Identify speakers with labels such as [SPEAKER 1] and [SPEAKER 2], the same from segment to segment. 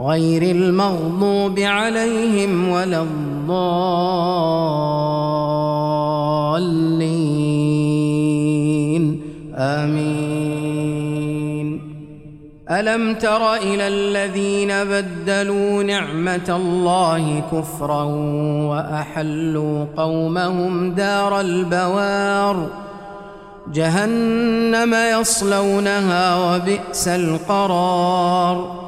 [SPEAKER 1] غير المغضوب عليهم ولا الضالين. آمين. ألم تر إلى الذين بدلوا نعمة الله كفرا وأحلوا قومهم دار البوار؟ جهنم يصلونها وبئس القرار.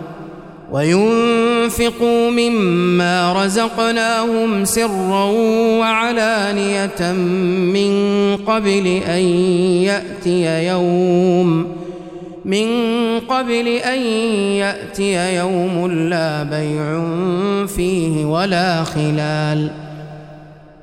[SPEAKER 1] وينفقوا مما رزقناهم سرا وعلانية من قبل أن يأتي يوم من قبل أن يأتي يوم لا بيع فيه ولا خلال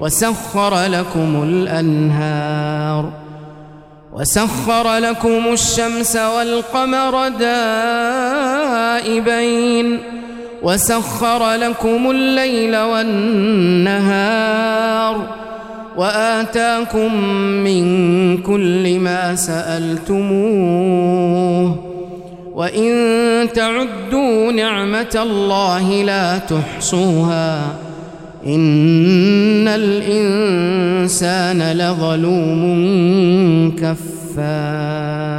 [SPEAKER 1] وسخر لكم الأنهار وسخر لكم الشمس والقمر دائبين وسخر لكم الليل والنهار وآتاكم من كل ما سألتموه وإن تعدوا نعمة الله لا تحصوها إن الإنسان لظلوم كفار